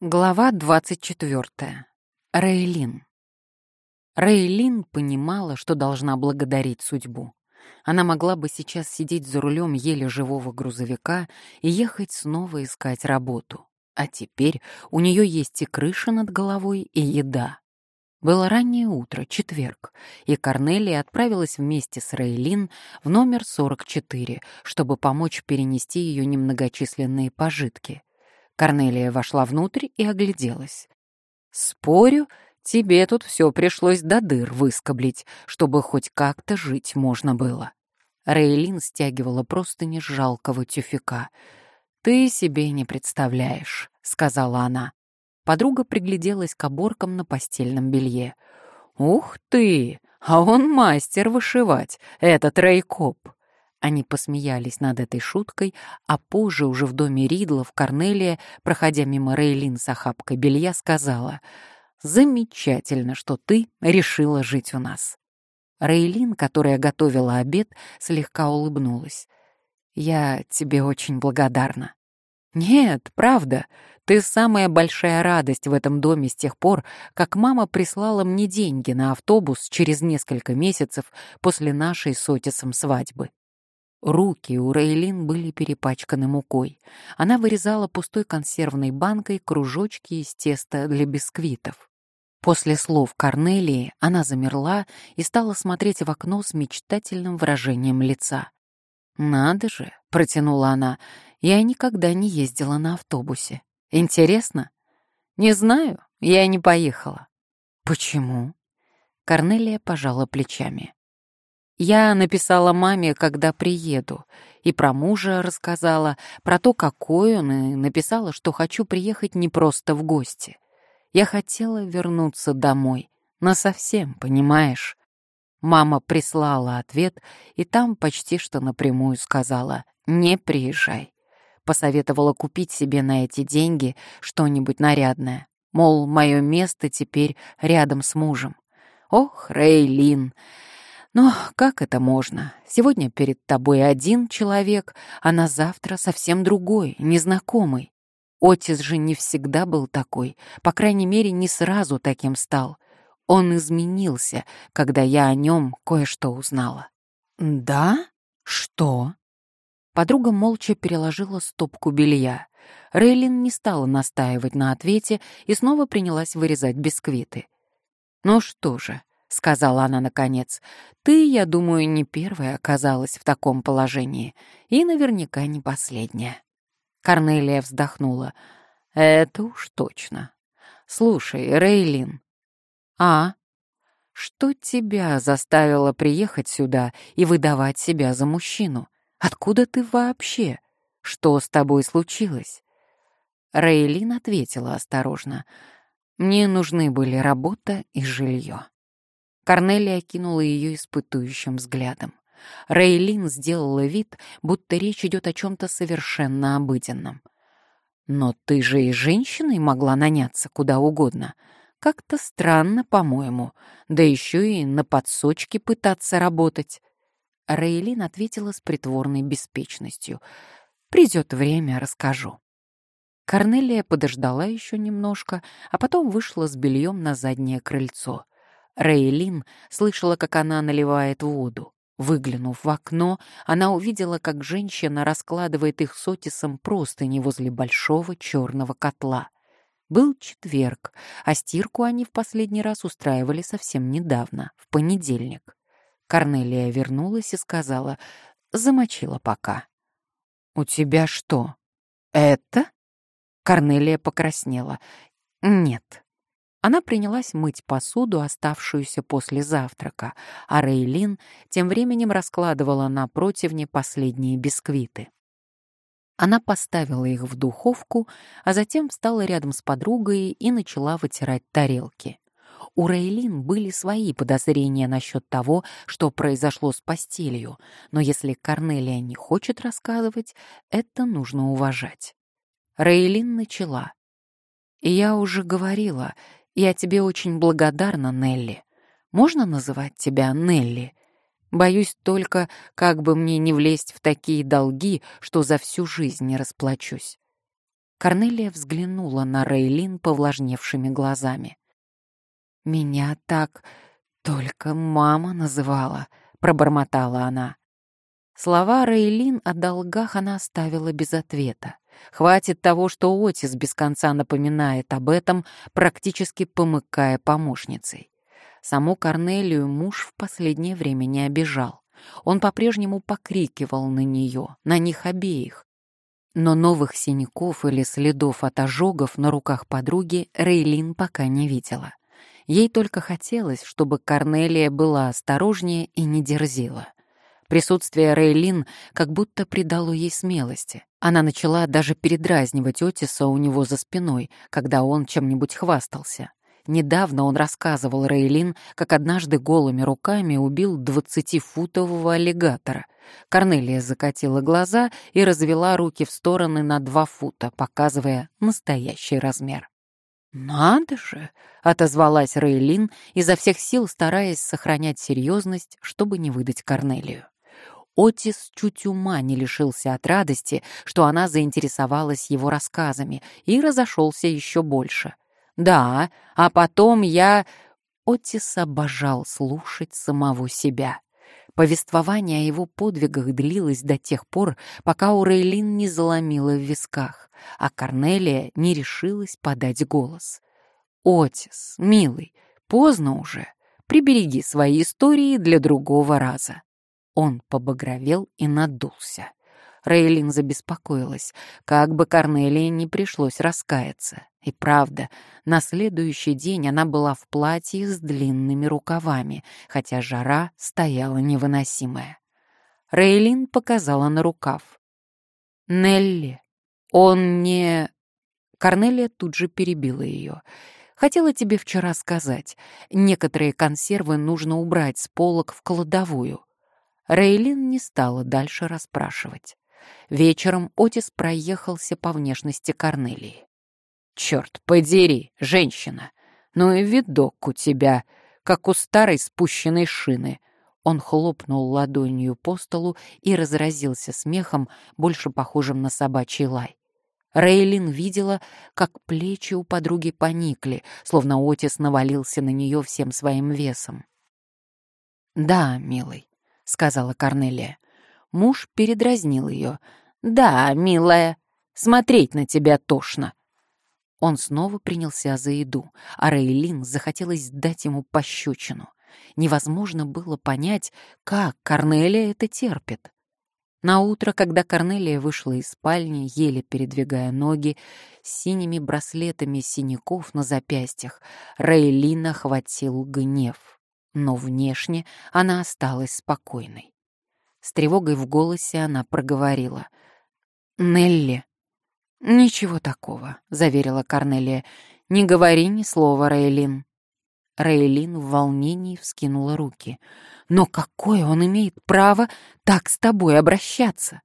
Глава 24. Рейлин. Рейлин понимала, что должна благодарить судьбу. Она могла бы сейчас сидеть за рулем еле живого грузовика и ехать снова искать работу. А теперь у нее есть и крыша над головой, и еда. Было раннее утро, четверг, и Корнелия отправилась вместе с Рейлин в номер 44, чтобы помочь перенести ее немногочисленные пожитки — Корнелия вошла внутрь и огляделась. «Спорю, тебе тут все пришлось до дыр выскоблить, чтобы хоть как-то жить можно было». Рейлин стягивала простыни жалкого тюфяка. «Ты себе не представляешь», — сказала она. Подруга пригляделась к оборкам на постельном белье. «Ух ты! А он мастер вышивать, этот Рейкоп!» Они посмеялись над этой шуткой, а позже уже в доме Ридлов Корнелия, проходя мимо Рейлин с охапкой белья, сказала «Замечательно, что ты решила жить у нас». Рейлин, которая готовила обед, слегка улыбнулась. «Я тебе очень благодарна». «Нет, правда, ты самая большая радость в этом доме с тех пор, как мама прислала мне деньги на автобус через несколько месяцев после нашей с Отисом свадьбы. Руки у Рейлин были перепачканы мукой. Она вырезала пустой консервной банкой кружочки из теста для бисквитов. После слов Корнелии она замерла и стала смотреть в окно с мечтательным выражением лица. «Надо же», — протянула она, — «я никогда не ездила на автобусе. Интересно?» «Не знаю, я не поехала». «Почему?» Корнелия пожала плечами. Я написала маме, когда приеду, и про мужа рассказала, про то, какой он, и написала, что хочу приехать не просто в гости. Я хотела вернуться домой, насовсем, понимаешь? Мама прислала ответ, и там почти что напрямую сказала «не приезжай». Посоветовала купить себе на эти деньги что-нибудь нарядное. Мол, мое место теперь рядом с мужем. Ох, Рейлин, но как это можно? Сегодня перед тобой один человек, а на завтра совсем другой, незнакомый. Отец же не всегда был такой, по крайней мере, не сразу таким стал. Он изменился, когда я о нем кое-что узнала. «Да? Что?» Подруга молча переложила стопку белья. Рейлин не стала настаивать на ответе и снова принялась вырезать бисквиты. «Ну что же, — сказала она наконец, — «ты, я думаю, не первая оказалась в таком положении, и наверняка не последняя». Корнелия вздохнула. «Это уж точно. Слушай, Рейлин». «А? Что тебя заставило приехать сюда и выдавать себя за мужчину? Откуда ты вообще? Что с тобой случилось?» Рейлин ответила осторожно. «Мне нужны были работа и жилье». Корнелия кинула ее испытующим взглядом. Рейлин сделала вид, будто речь идет о чем-то совершенно обыденном. «Но ты же и женщиной могла наняться куда угодно. Как-то странно, по-моему. Да еще и на подсочке пытаться работать». Рейлин ответила с притворной беспечностью. «Придет время, расскажу». Корнелия подождала еще немножко, а потом вышла с бельем на заднее крыльцо. Рейлин слышала, как она наливает воду. Выглянув в окно, она увидела, как женщина раскладывает их с Отисом простыни возле большого черного котла. Был четверг, а стирку они в последний раз устраивали совсем недавно, в понедельник. Корнелия вернулась и сказала, замочила пока. «У тебя что, это?» Корнелия покраснела. «Нет, она принялась мыть посуду, оставшуюся после завтрака, а Рейлин тем временем раскладывала на противне последние бисквиты. Она поставила их в духовку, а затем встала рядом с подругой и начала вытирать тарелки. У Рейлин были свои подозрения насчет того, что произошло с постелью, но если Корнелия не хочет рассказывать, это нужно уважать. Рейлин начала. «Я уже говорила, я тебе очень благодарна, Нелли. Можно называть тебя Нелли? Боюсь только, как бы мне не влезть в такие долги, что за всю жизнь не расплачусь. Корнелия взглянула на Рейлин повлажневшими глазами. «Меня так только мама называла», — пробормотала она. Слова Рейлин о долгах она оставила без ответа. Хватит того, что Отис без конца напоминает об этом, практически помыкая помощницей. Саму Корнелию муж в последнее время не обижал. Он по-прежнему покрикивал на нее, на них обеих. Но новых синяков или следов от ожогов на руках подруги Рейлин пока не видела. Ей только хотелось, чтобы Корнелия была осторожнее и не дерзила. Присутствие Рейлин как будто придало ей смелости. Она начала даже передразнивать Отиса у него за спиной, когда он чем-нибудь хвастался. Недавно он рассказывал Рейлин, как однажды голыми руками убил двадцатифутового аллигатора. Корнелия закатила глаза и развела руки в стороны на два фута, показывая настоящий размер. «Надо же!» — отозвалась Рейлин, изо всех сил стараясь сохранять серьезность, чтобы не выдать Корнелию. Отис чуть ума не лишился от радости, что она заинтересовалась его рассказами, и разошелся еще больше — да, а потом я... Отис обожал слушать самого себя. Повествование о его подвигах длилось до тех пор, пока Урейлин не заломила в висках, а Корнелия не решилась подать голос. «Отис, милый, поздно уже. Прибереги свои истории для другого раза». Он побагровел и надулся. Рейлин забеспокоилась, как бы Корнелии не пришлось раскаяться. И правда, на следующий день она была в платье с длинными рукавами, хотя жара стояла невыносимая. Рейлин показала на рукав. «Нелли, он не...» Корнелия тут же перебила ее. «Хотела тебе вчера сказать, некоторые консервы нужно убрать с полок в кладовую». Рейлин не стала дальше расспрашивать. Вечером Отис проехался по внешности Корнелии. «Черт подери, женщина! Ну и видок у тебя, как у старой спущенной шины!» Он хлопнул ладонью по столу и разразился смехом, больше похожим на собачий лай. Рейлин видела, как плечи у подруги поникли, словно Отис навалился на нее всем своим весом. «Да, милый», — сказала Корнелия. Муж передразнил ее. «Да, милая, смотреть на тебя тошно». Он снова принялся за еду, а Рейлин захотелось дать ему пощечину. Невозможно было понять, как Корнелия это терпит. На утро, когда Корнелия вышла из спальни, еле передвигая ноги, с синими браслетами синяков на запястьях, Рейлин охватил гнев. Но внешне она осталась спокойной. С тревогой в голосе она проговорила. «Нелли». «Ничего такого», — заверила Корнелия. «Не говори ни слова, Рейлин». Рейлин в волнении вскинула руки. «Но какое он имеет право так с тобой обращаться?»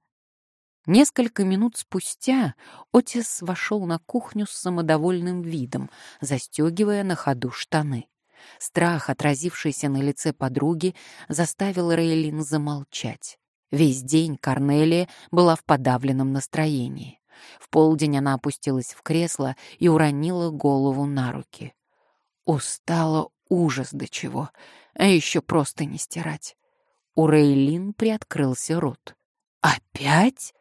Несколько минут спустя Отис вошел на кухню с самодовольным видом, застегивая на ходу штаны. Страх, отразившийся на лице подруги, заставил Рейлин замолчать. Весь день Корнелия была в подавленном настроении. В полдень она опустилась в кресло и уронила голову на руки. Устала ужас до чего, а еще просто не стирать. У Рейлин приоткрылся рот. «Опять?»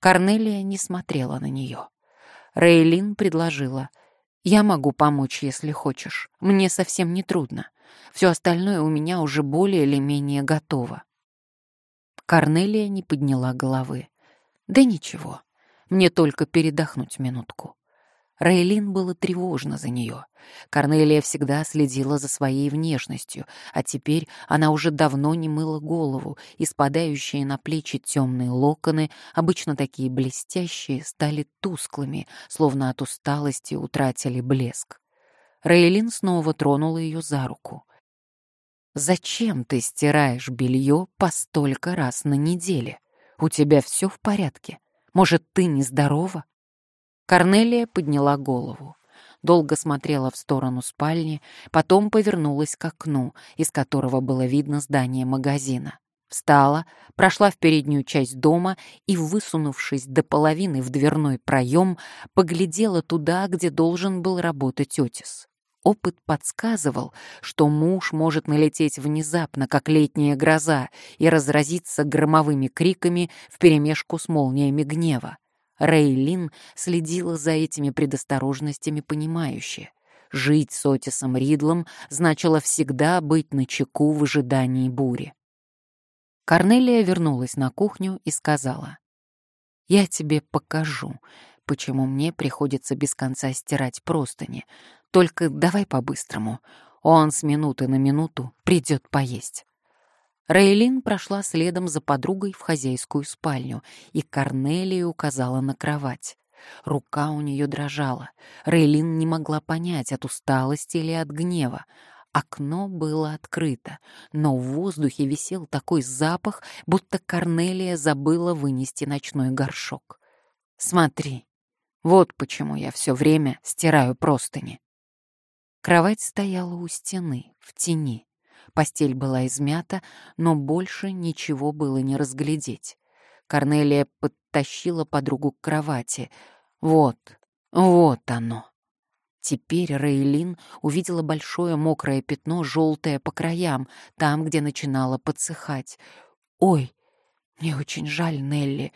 Корнелия не смотрела на нее. Рейлин предложила — я могу помочь, если хочешь. Мне совсем не трудно. Все остальное у меня уже более или менее готово. Корнелия не подняла головы. Да ничего, мне только передохнуть минутку. Рейлин было тревожно за нее. Корнелия всегда следила за своей внешностью, а теперь она уже давно не мыла голову, и спадающие на плечи темные локоны, обычно такие блестящие, стали тусклыми, словно от усталости утратили блеск. Рейлин снова тронула ее за руку. «Зачем ты стираешь белье по столько раз на неделе? У тебя все в порядке? Может, ты нездорова?» Корнелия подняла голову. Долго смотрела в сторону спальни, потом повернулась к окну, из которого было видно здание магазина. Встала, прошла в переднюю часть дома и, высунувшись до половины в дверной проем, поглядела туда, где должен был работать Отис. Опыт подсказывал, что муж может налететь внезапно, как летняя гроза, и разразиться громовыми криками вперемешку с молниями гнева. Рейлин следила за этими предосторожностями понимающе. Жить с Отисом Ридлом значило всегда быть начеку в ожидании бури. Корнелия вернулась на кухню и сказала, «Я тебе покажу, почему мне приходится без конца стирать простыни. Только давай по-быстрому. Он с минуты на минуту придет поесть». Рейлин прошла следом за подругой в хозяйскую спальню, и Корнелия указала на кровать. Рука у нее дрожала. Рейлин не могла понять, от усталости или от гнева. Окно было открыто, но в воздухе висел такой запах, будто Корнелия забыла вынести ночной горшок. «Смотри, вот почему я все время стираю простыни». Кровать стояла у стены, в тени. Постель была измята, но больше ничего было не разглядеть. Корнелия подтащила подругу к кровати. Вот, вот оно. Теперь Рейлин увидела большое мокрое пятно, желтое по краям, там, где начинало подсыхать. «Ой, мне очень жаль, Нелли.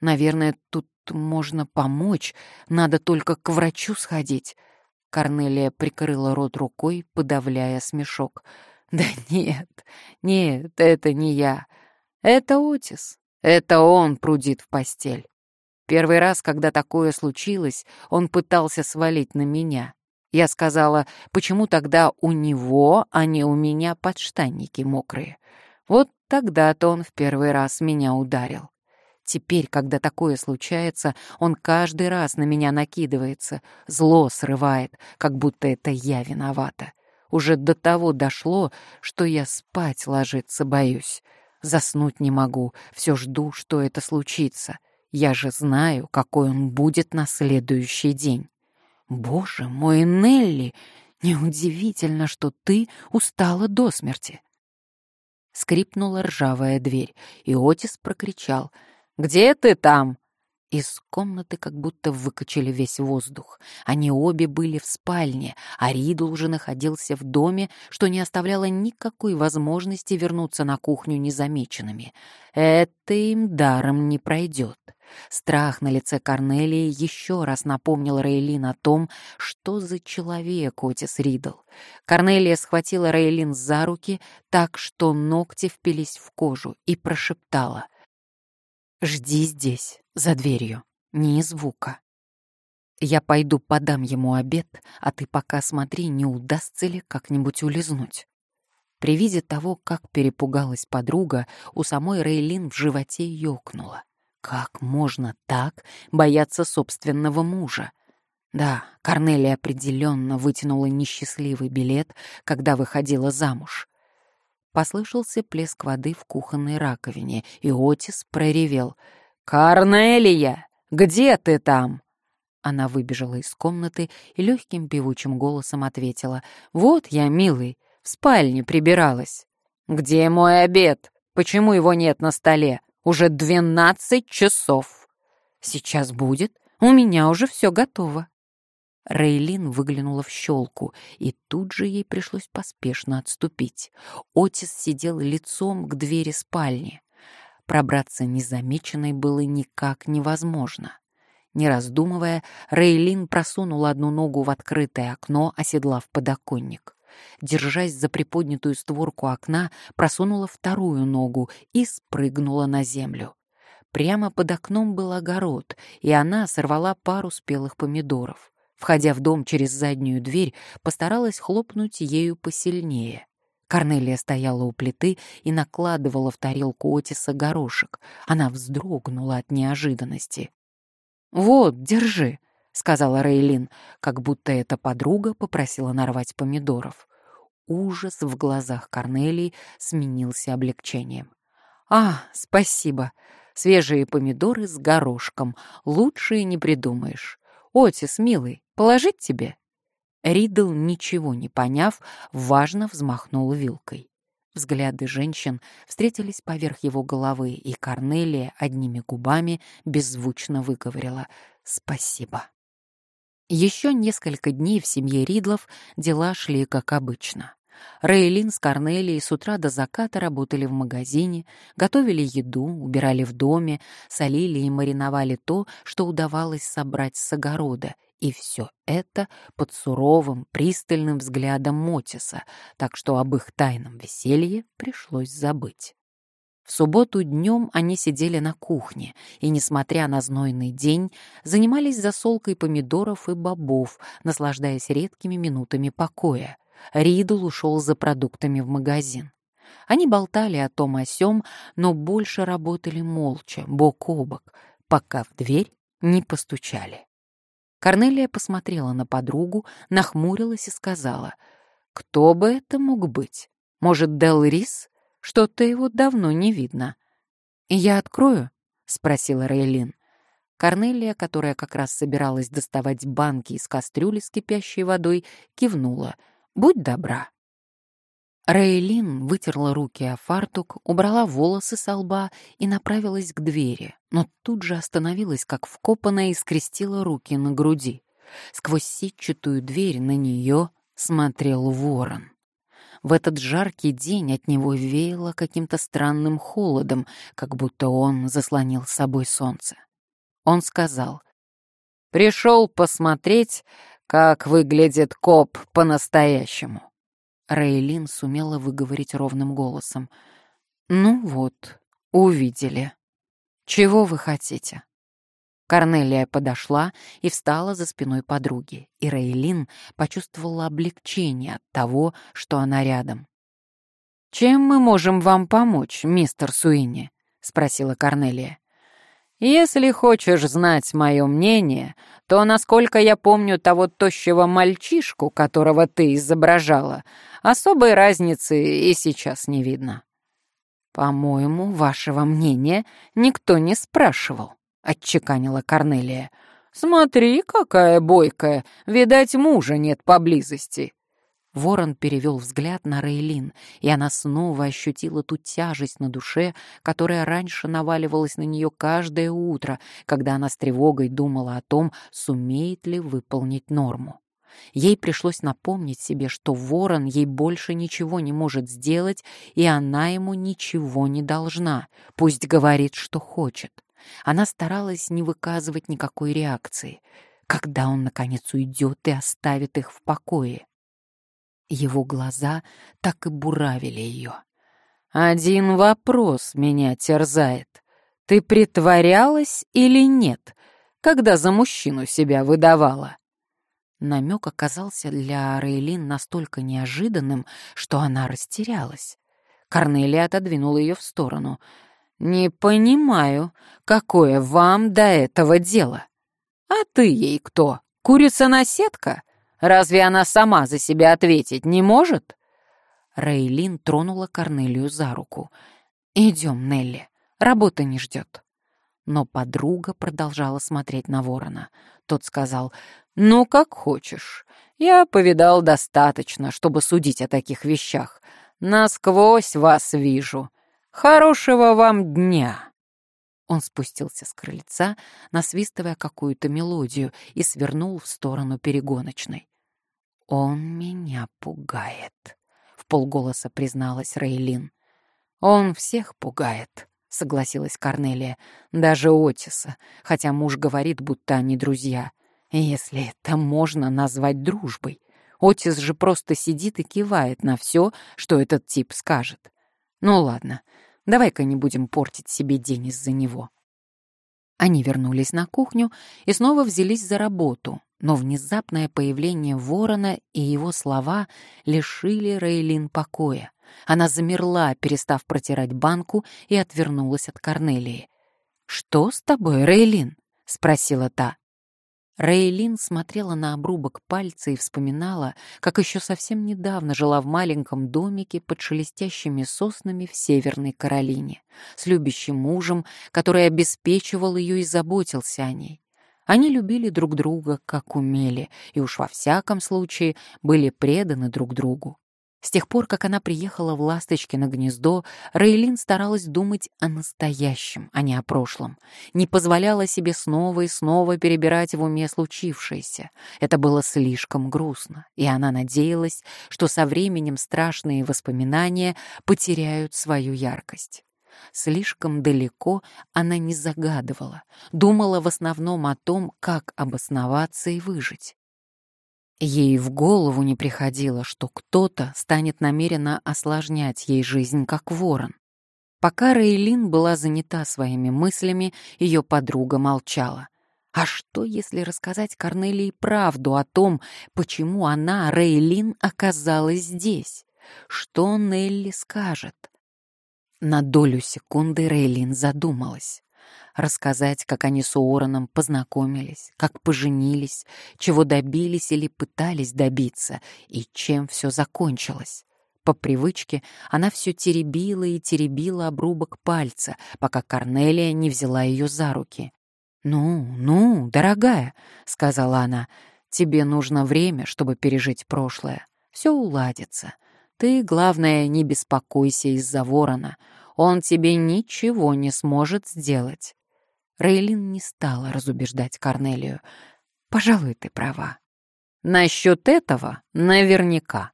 Наверное, тут можно помочь, надо только к врачу сходить». Корнелия прикрыла рот рукой, подавляя смешок. «Да нет, нет, это не я. Это Отис. Это он прудит в постель. Первый раз, когда такое случилось, он пытался свалить на меня. Я сказала, почему тогда у него, а не у меня подштанники мокрые. Вот тогда-то он в первый раз меня ударил. Теперь, когда такое случается, он каждый раз на меня накидывается, зло срывает, как будто это я виновата. Уже до того дошло, что я спать ложиться боюсь. Заснуть не могу, все жду, что это случится. Я же знаю, какой он будет на следующий день. Боже мой, Нелли, неудивительно, что ты устала до смерти. Скрипнула ржавая дверь, и Отис прокричал. «Где ты там?» Из комнаты как будто выкачали весь воздух. Они обе были в спальне, а Ридл уже находился в доме, что не оставляло никакой возможности вернуться на кухню незамеченными. Это им даром не пройдет. Страх на лице Корнелии еще раз напомнил Рейлин о том, что за человек Отис Ридл. Корнелия схватила Рейлин за руки так, что ногти впились в кожу, и прошептала — Жди здесь, за дверью, ни звука. Я пойду подам ему обед, а ты пока смотри, не удастся ли как-нибудь улизнуть. При виде того, как перепугалась подруга, у самой Рейлин в животе ёкнуло. Как можно так бояться собственного мужа? Да, Корнелия определенно вытянула несчастливый билет, когда выходила замуж. Послышался плеск воды в кухонной раковине, и Отис проревел. «Корнелия, где ты там?» Она выбежала из комнаты и легким певучим голосом ответила. «Вот я, милый, в спальне прибиралась». «Где мой обед? Почему его нет на столе? Уже двенадцать часов». «Сейчас будет. У меня уже все готово». Рейлин выглянула в щелку, и тут же ей пришлось поспешно отступить. Отис сидел лицом к двери спальни. Пробраться незамеченной было никак невозможно. Не раздумывая, Рейлин просунула одну ногу в открытое окно, оседлав подоконник. Держась за приподнятую створку окна, просунула вторую ногу и спрыгнула на землю. Прямо под окном был огород, и она сорвала пару спелых помидоров. Входя в дом через заднюю дверь, постаралась хлопнуть ею посильнее. Корнелия стояла у плиты и накладывала в тарелку Отиса горошек. Она вздрогнула от неожиданности. «Вот, держи», — сказала Рейлин, как будто эта подруга попросила нарвать помидоров. Ужас в глазах Корнелии сменился облегчением. «А, спасибо. Свежие помидоры с горошком. Лучше и не придумаешь. Отис, милый, положить тебе?» Ридл, ничего не поняв, важно взмахнул вилкой. Взгляды женщин встретились поверх его головы, и Корнелия одними губами беззвучно выговорила «Спасибо». Еще несколько дней в семье Ридлов дела шли как обычно. Рейлин с Корнелией с утра до заката работали в магазине, готовили еду, убирали в доме, солили и мариновали то, что удавалось собрать с огорода, и все это под суровым, пристальным взглядом Мотиса, так что об их тайном веселье пришлось забыть. В субботу днем они сидели на кухне и, несмотря на знойный день, занимались засолкой помидоров и бобов, наслаждаясь редкими минутами покоя. Ридл ушел за продуктами в магазин. Они болтали о том о сём, но больше работали молча, бок о бок, пока в дверь не постучали. Корнелия посмотрела на подругу, нахмурилась и сказала, «Кто бы это мог быть? Может, Дел Рис? Что-то его давно не видно». «Я открою?» — спросила Рейлин. Корнелия, которая как раз собиралась доставать банки из кастрюли с кипящей водой, кивнула — Будь добра». Рейлин вытерла руки о фартук, убрала волосы со лба и направилась к двери, но тут же остановилась, как вкопанная, и скрестила руки на груди. Сквозь сетчатую дверь на нее смотрел ворон. В этот жаркий день от него веяло каким-то странным холодом, как будто он заслонил с собой солнце. Он сказал, «Пришел посмотреть, как выглядит коп по-настоящему. Рейлин сумела выговорить ровным голосом. «Ну вот, увидели. Чего вы хотите?» Корнелия подошла и встала за спиной подруги, и Рейлин почувствовала облегчение от того, что она рядом. «Чем мы можем вам помочь, мистер Суини?» — спросила Корнелия. Если хочешь знать мое мнение, то, насколько я помню того тощего мальчишку, которого ты изображала, особой разницы и сейчас не видно. По-моему, вашего мнения никто не спрашивал, отчеканила Корнелия. Смотри, какая бойкая, видать, мужа нет поблизости. Ворон перевел взгляд на Рейлин, и она снова ощутила ту тяжесть на душе, которая раньше наваливалась на нее каждое утро, когда она с тревогой думала о том, сумеет ли выполнить норму. Ей пришлось напомнить себе, что ворон ей больше ничего не может сделать, и она ему ничего не должна, пусть говорит, что хочет. Она старалась не выказывать никакой реакции. Когда он, наконец, уйдет и оставит их в покое? Его глаза так и буравили ее. «Один вопрос меня терзает. Ты притворялась или нет, когда за мужчину себя выдавала?» Намек оказался для Рейлин настолько неожиданным, что она растерялась. Корнелия отодвинула ее в сторону. «Не понимаю, какое вам до этого дело? А ты ей кто? Курица-наседка? Разве она сама за себя ответить не может?» Рейлин тронула Корнелию за руку. «Идем, Нелли, работа не ждет». Но подруга продолжала смотреть на ворона. Тот сказал, «Ну, как хочешь. Я повидал достаточно, чтобы судить о таких вещах. Насквозь вас вижу. Хорошего вам дня!» Он спустился с крыльца, насвистывая какую-то мелодию, и свернул в сторону перегоночной. «Он меня пугает», — в полголоса призналась Рейлин. «Он всех пугает», — согласилась Корнелия, «даже Отиса, хотя муж говорит, будто они друзья. Если это можно назвать дружбой. Отис же просто сидит и кивает на все, что этот тип скажет. Ну ладно, Давай-ка не будем портить себе день из-за него». Они вернулись на кухню и снова взялись за работу, но внезапное появление ворона и его слова лишили Рейлин покоя. Она замерла, перестав протирать банку, и отвернулась от Корнелии. «Что с тобой, Рейлин?» — спросила та. Рейлин смотрела на обрубок пальца и вспоминала, как еще совсем недавно жила в маленьком домике под шелестящими соснами в Северной Каролине, с любящим мужем, который обеспечивал ее и заботился о ней. Они любили друг друга, как умели, и уж во всяком случае были преданы друг другу. С тех пор, как она приехала в Ласточкино гнездо, Рейлин старалась думать о настоящем, а не о прошлом. Не позволяла себе снова и снова перебирать в уме случившееся. Это было слишком грустно, и она надеялась, что со временем страшные воспоминания потеряют свою яркость. Слишком далеко она не загадывала, думала в основном о том, как обосноваться и выжить. Ей в голову не приходило, что кто-то станет намеренно осложнять ей жизнь, как ворон. Пока Рейлин была занята своими мыслями, ее подруга молчала. А что, если рассказать Корнелии правду о том, почему она, Рейлин, оказалась здесь? Что Нелли скажет? На долю секунды Рейлин задумалась рассказать, как они с Уорреном познакомились, как поженились, чего добились или пытались добиться, и чем все закончилось. По привычке она все теребила и теребила обрубок пальца, пока Корнелия не взяла ее за руки. «Ну, ну, дорогая», — сказала она, — «тебе нужно время, чтобы пережить прошлое. Все уладится. Ты, главное, не беспокойся из-за ворона. Он тебе ничего не сможет сделать. Рейлин не стала разубеждать Корнелию. «Пожалуй, ты права. Насчет этого наверняка».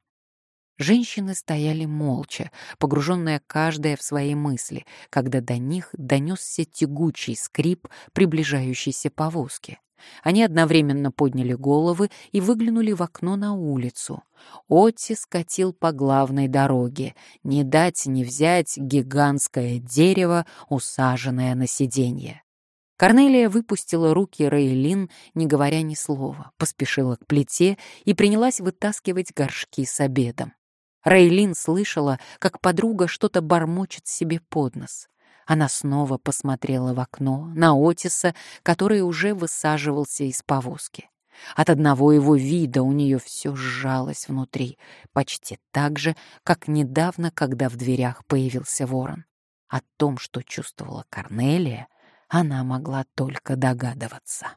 Женщины стояли молча, погруженные каждая в свои мысли, когда до них донесся тягучий скрип приближающейся повозки. Они одновременно подняли головы и выглянули в окно на улицу. Отти скатил по главной дороге, не дать не взять гигантское дерево, усаженное на сиденье. Корнелия выпустила руки Рейлин, не говоря ни слова, поспешила к плите и принялась вытаскивать горшки с обедом. Рейлин слышала, как подруга что-то бормочет себе под нос. Она снова посмотрела в окно на Отиса, который уже высаживался из повозки. От одного его вида у нее все сжалось внутри, почти так же, как недавно, когда в дверях появился ворон. О том, что чувствовала Корнелия, она могла только догадываться.